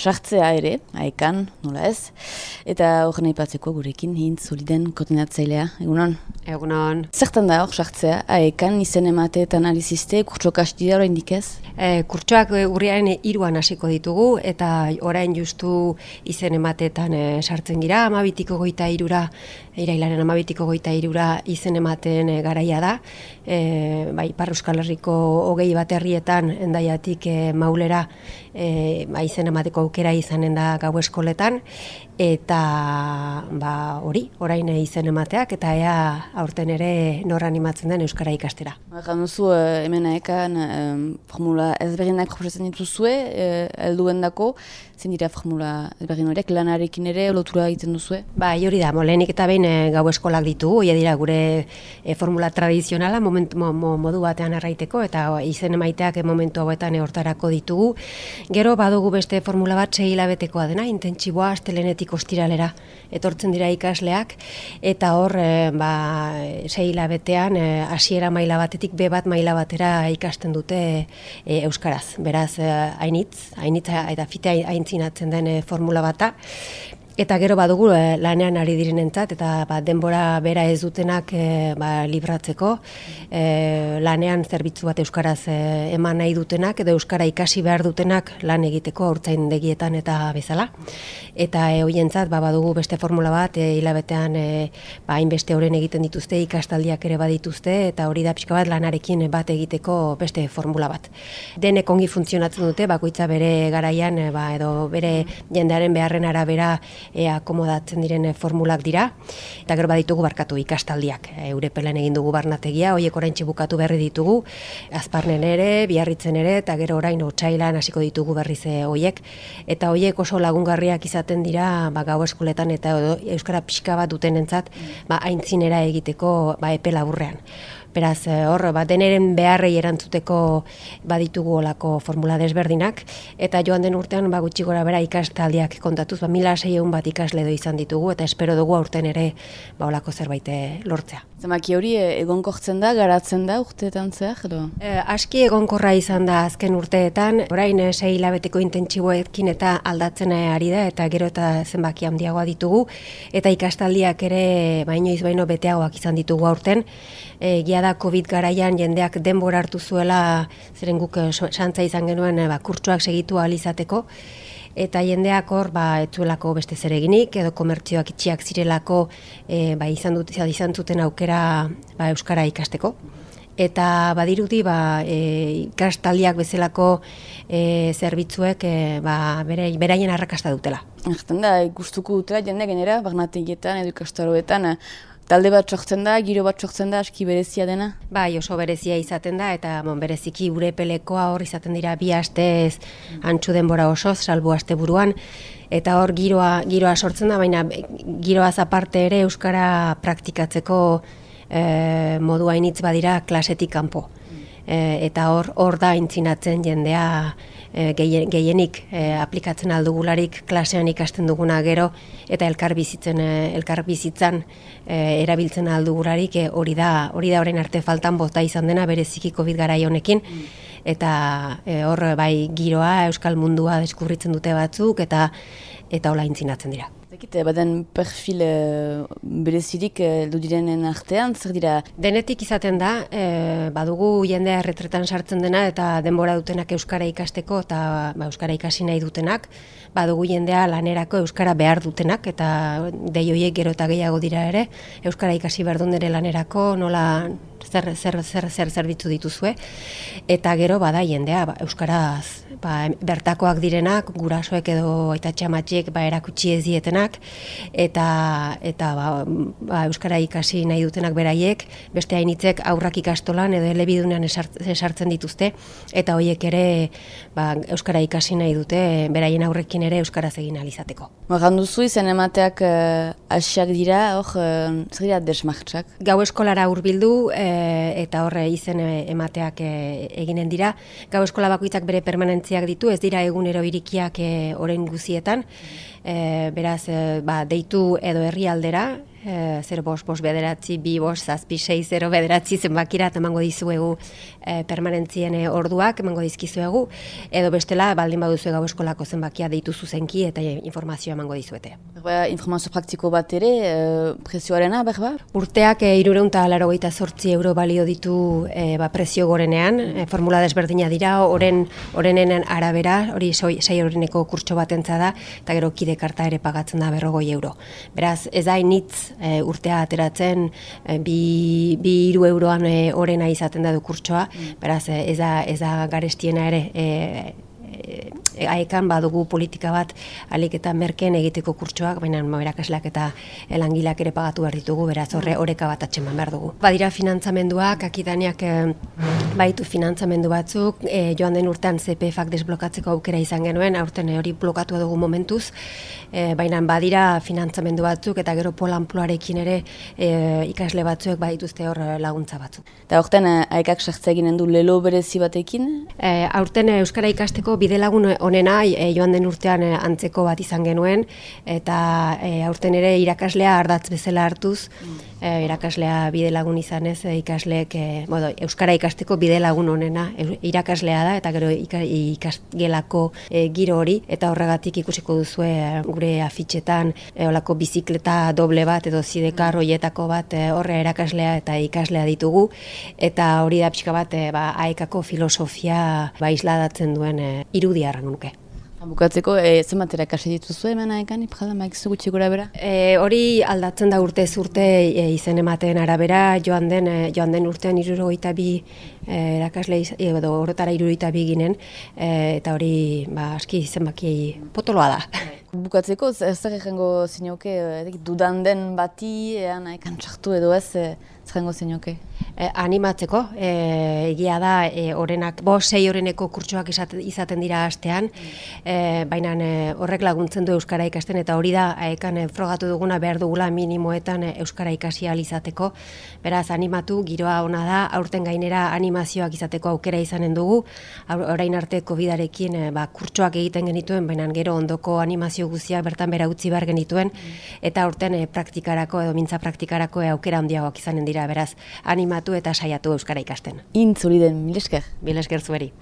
sartzea ere, aekan, nola ez, eta horren aipatzeko gurekin hintz soliden koordinatzailea, egunon? Egunon. Zertan da hor sartzea, aekan izen emate eta analiziste, kurtsoak hasti da orain dikez? E, kurtsoak urriaren iruan hasiko ditugu, eta orain justu izen emateetan e, sartzen gira, amabitiko goita irura, irailaren amabitiko goita irura izen ematen e, garaia da, e, bai, Parra Euskal Herriko hogei bat herrietan endaiatik e, maulera e, ba, izen emateko aukera izanen da gau eskoletan, eta ba, hori, orain izen emateak, eta ea aurten ere nor animatzen den Euskara ikastera. Egan duzu, uh, hemen aekan formula ezberdinak proposatzen dituzue, uh, elduen dako, zen dira formula ezberdin horiek, lanarekin ere, lotura egiten duzue? Ba, hori da, molenik eta behin gau eskolak ditu, hori dira gure formula tradizionala momentu, modu batean erraiteko, eta izen emaiteak momentu hauetan hortarako ditugu. Gero badugu beste formula bat sei hilabetekoa dena, intentsiboa astelenetik ostiralera etortzen dira ikasleak, eta hor ba, sei hilabetean hasiera maila batetik be bat maila batera ikasten dute e, euskaraz. Beraz, hainitz, hainitz eta fite aintzinatzen den formula bata, Eta gero badugu e, lanean ari direnentzat eta ba, denbora bera ez dutenak e, ba, libratzeko e, lanean zerbitzu bat euskaraz e, eman nahi dutenak edo euskara ikasi behar dutenak lan egiteko degietan eta bezala. Eta e, hoientzat ba, badugu beste formula bat e, hilabetean e, ba, hainbeste horren egiten dituzte ikastaldiak ere badituzte eta hori da pixka bat lanarekin bat egiteko beste formula bat. Denek ongi funtzionatzen dute bakoitza bere garaian ba, edo bere jendearen beharren arabera e, akomodatzen diren e, formulak dira. Eta gero baditugu barkatu ikastaldiak. E, Eurepelen egin dugu barnategia, horiek orain bukatu berri ditugu, azparnen ere, biarritzen ere, eta gero orain otxailan hasiko ditugu berriz e, horiek. Eta horiek oso lagungarriak izaten dira ba, gau eskoletan eta Euskara pixka bat duten entzat, ba, aintzinera egiteko ba, epe laburrean. Beraz, eh, hor, ba, deneren beharrei erantzuteko baditugu olako formula desberdinak, eta joan den urtean ba, gutxi gora bera ikastaldiak kontatuz, ba, mila egun bat ikasle do izan ditugu, eta espero dugu aurten ere ba, olako zerbait eh, lortzea. Zemaki hori eh, egonkortzen da, garatzen da urteetan zehar, edo? E, aski egonkorra izan da azken urteetan, orain sei hilabeteko intentsiboekin eta aldatzen ari da, eta gero eta zenbaki handiagoa ditugu, eta ikastaldiak ere bainoiz baino beteagoak izan ditugu aurten, e, da COVID garaian jendeak denbora hartu zuela, zeren guk eh, santza izan genuen e, ba, kurtsuak segitu izateko, eta jendeak hor ba, etzuelako beste zereginik, edo komertzioak itxiak zirelako e, ba, izan, dut, izan zuten aukera ba, Euskara ikasteko. Eta badirudi ba, e, ikastaldiak bezalako e, zerbitzuek e, ba, bere, beraien arrakasta dutela. Erten da, gustuko dutela jende genera, barnategietan edo ikastaroetan, talde bat sortzen da, giro bat sortzen da, aski berezia dena? Bai, oso berezia izaten da, eta bon, bereziki gure pelekoa hor izaten dira bi astez antxu denbora osoz, salbu aste buruan, eta hor giroa, giroa sortzen da, baina giroaz aparte ere Euskara praktikatzeko e, modu hainitz badira klasetik kanpo. E, eta hor, hor da intzinatzen jendea e, gehienik e, aplikatzen aldugularik klasean ikasten duguna gero eta elkar bizitzen e, elkar bizitzan e, erabiltzen aldugularik e, hori da hori da orain arte faltan bota izan dena bereziki covid garai honekin. Eta e, hor bai giroa euskal mundua deskubritzen dute batzuk eta eta hola intzinatzen dira Zekite, baden perfil uh, berezirik uh, direnen artean, zer dira? Denetik izaten da, e, badugu jendea erretretan sartzen dena eta denbora dutenak Euskara ikasteko eta ba, Euskara ikasi nahi dutenak, badugu jendea lanerako Euskara behar dutenak eta deioiek gero eta gehiago dira ere, Euskara ikasi behar ere lanerako, nola zer, zer, zer, zer zerbitzu dituzue, eta gero bada jendea, ba, Euskaraz ba, bertakoak direnak, gurasoek edo eta txamatxek ba, erakutsi ez dietenak, eta, eta ba, ba, Euskara ikasi nahi dutenak beraiek, beste hainitzek aurrak ikastolan edo elebidunean esartzen dituzte, eta horiek ere ba, Euskara ikasi nahi dute, beraien aurrekin ere Euskaraz egin alizateko. Magan duzu izan emateak uh, asiak dira, hor, uh, zer dira desmartxak? Gau eskolara hurbildu, uh, eta horre izen emateak eginen dira. Gau eskola bakoitzak bere permanentziak ditu, ez dira egunero irikiak orain guzietan. E, beraz, e, ba, deitu edo herrialdera, e, 0 bos, bos bederatzi, bi bos, zazpi, sei, 0 bederatzi zenbakirat emango dizuegu e, permanentzien e, orduak emango dizkizuegu, edo bestela baldin baduzu gau eskolako zenbakia deitu zuzenki eta informazioa emango dizuete. Ba, informazio praktiko bat ere, e, prezioarena, berba? Urteak e, irureunta laro sortzi euro balio ditu e, ba, prezio gorenean, e, formula desberdina dira, oren, orenen arabera, hori sei horreneko kurtso batentza da, eta gero kide karta ere pagatzen da berrogoi euro. Beraz, ez da initz e, urtea ateratzen e, bi, bi iru euroan e, orena izaten da du kurtsoa, mm. beraz, e, ez da, ez da garestiena ere e, e, aekan badugu politika bat alik eta merken egiteko kurtsoak, baina erakasleak eta langileak ere pagatu behar ditugu, beraz horre oreka bat atxeman behar dugu. Badira finantzamenduak, akidaniak e, baitu finantzamendu batzuk, e, joan den urtean CPF-ak desblokatzeko aukera izan genuen, aurten hori blokatu dugu momentuz, e, baina badira finantzamendu batzuk eta gero polanploarekin ere e, ikasle batzuek badituzte hor laguntza batzuk. Eta aurten aekak sartze eginen du lelo berezi batekin? Aurten Euskara ikasteko bidelagun onena e, joan den urtean e, antzeko bat izan genuen eta e, aurten ere irakaslea ardatz bezala hartuz mm. E, irakaslea bidelagun izanez e, ikasleek e, modo, euskara ikasteko bidelagun onena irakaslea da eta gero ikasgelako e, giro hori eta horregatik ikusiko duzu gure afitxetan e, olako bizikleta doble bat edo zidekar hoietako bat e, horre irakaslea eta ikaslea ditugu eta hori da pixka bat e, ba, aekako filosofia ba, isladatzen duen e, irudia nuke. Bukatzeko, e, zenbatera kasi dituzu hemen aekan, ipjada, maikizu gutxi gura bera? E, hori aldatzen da urte urte e, izen ematen arabera, joan den, e, joan den urtean iruro bi erakasle, edo horretara iruro bi ginen, e, eta hori ba, aski zenbaki potoloa da. Bukatzeko, da jengo zinioke, dudan den bati, ean aekan txartu edo ez, e, jango zinioke? E, animatzeko, e, egia da, e, orenak, bo sei oreneko kurtsuak izaten dira astean, e, baina e, horrek laguntzen du Euskara ikasten, eta hori da, ekan e, frogatu duguna behar dugula minimoetan Euskara ikasi izateko. Beraz, animatu, giroa ona da, aurten gainera animazioak izateko aukera izanen dugu, orain arte COVID-arekin ba, kurtsuak egiten genituen, baina gero ondoko animazio guzia bertan bera utzi behar genituen, eta aurten e, praktikarako edo mintza praktikarako e, aukera handiagoak izanen dira, beraz, animatu eta saiatu Euskara ikasten. Intzuri den, milesker. Milesker zueri.